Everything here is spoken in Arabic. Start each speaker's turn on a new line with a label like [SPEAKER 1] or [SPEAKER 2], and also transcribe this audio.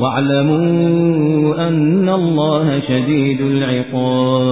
[SPEAKER 1] واعلموا أن الله شديد العقاب